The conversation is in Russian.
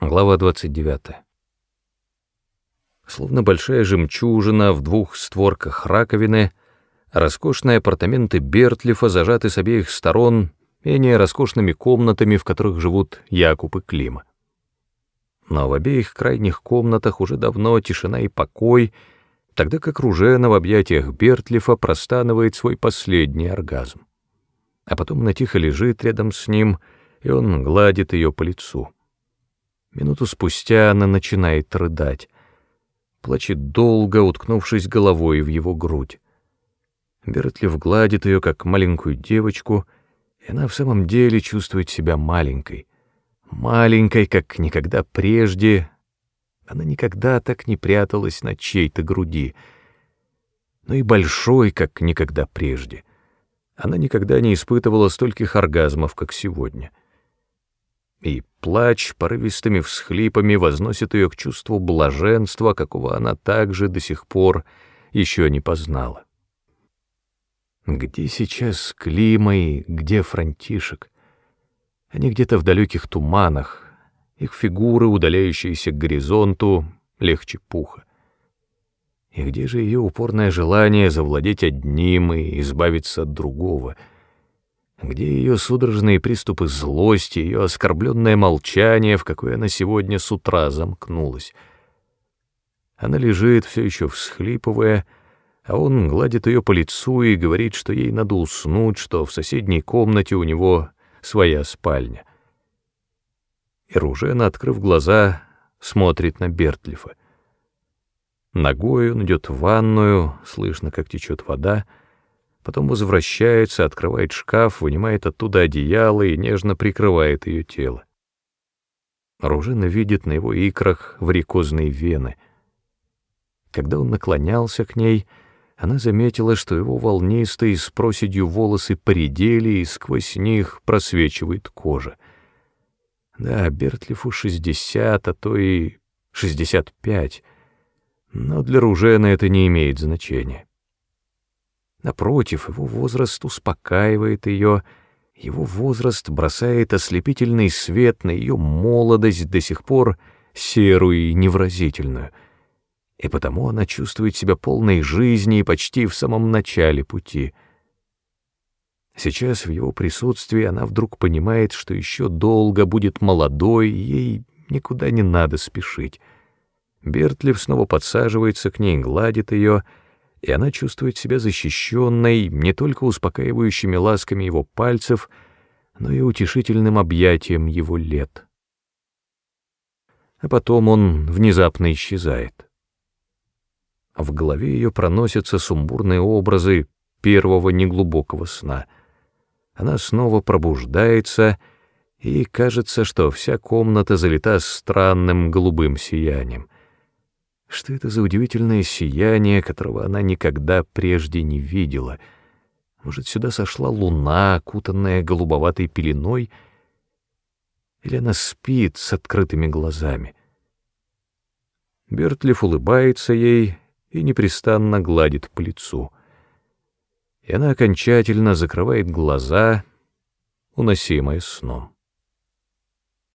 Глава 29. Словно большая жемчужина в двух створках раковины, роскошные апартаменты Бертлифа зажаты с обеих сторон менее роскошными комнатами, в которых живут Якуб и Клима. Но в обеих крайних комнатах уже давно тишина и покой, тогда как Ружена в объятиях Бертлифа простанывает свой последний оргазм. А потом она тихо лежит рядом с ним, и он гладит ее по лицу. Минуту спустя она начинает рыдать. Плачет долго, уткнувшись головой в его грудь. Бертлев гладит ее, как маленькую девочку, и она в самом деле чувствует себя маленькой. Маленькой, как никогда прежде. Она никогда так не пряталась на чьей-то груди. Но и большой, как никогда прежде. Она никогда не испытывала стольких оргазмов, как сегодня — и плач порывистыми всхлипами возносит ее к чувству блаженства, какого она также до сих пор еще не познала. Где сейчас Клима и где Франтишек? Они где-то в далеких туманах, их фигуры, удаляющиеся к горизонту, легче пуха. И где же ее упорное желание завладеть одним и избавиться от другого — где ее судорожные приступы злости, ее оскорбленное молчание, в какое она сегодня с утра замкнулась. Она лежит, все еще всхлипывая, а он гладит ее по лицу и говорит, что ей надо уснуть, что в соседней комнате у него своя спальня. И Ружена, открыв глаза, смотрит на Бертлифа. Ногой он идет в ванную, слышно, как течет вода, потом возвращается, открывает шкаф, вынимает оттуда одеяло и нежно прикрывает ее тело. Ружина видит на его икрах варикозные вены. Когда он наклонялся к ней, она заметила, что его волнистые с проседью волосы поредели, и сквозь них просвечивает кожа. Да, Бертлифу шестьдесят, а то и шестьдесят пять, но для Ружена это не имеет значения. Напротив, его возраст успокаивает ее, его возраст бросает ослепительный свет на ее молодость до сих пор серую и невразительную, и потому она чувствует себя полной жизни и почти в самом начале пути. Сейчас в его присутствии она вдруг понимает, что еще долго будет молодой, и ей никуда не надо спешить. Бертлев снова подсаживается к ней, гладит ее — и она чувствует себя защищенной не только успокаивающими ласками его пальцев, но и утешительным объятием его лет. А потом он внезапно исчезает. В голове ее проносятся сумбурные образы первого неглубокого сна. Она снова пробуждается, и кажется, что вся комната залита странным голубым сиянием. Что это за удивительное сияние, которого она никогда прежде не видела? Может, сюда сошла луна, окутанная голубоватой пеленой? Или она спит с открытыми глазами? Бертлиф улыбается ей и непрестанно гладит по лицу. И она окончательно закрывает глаза, уносимая сном.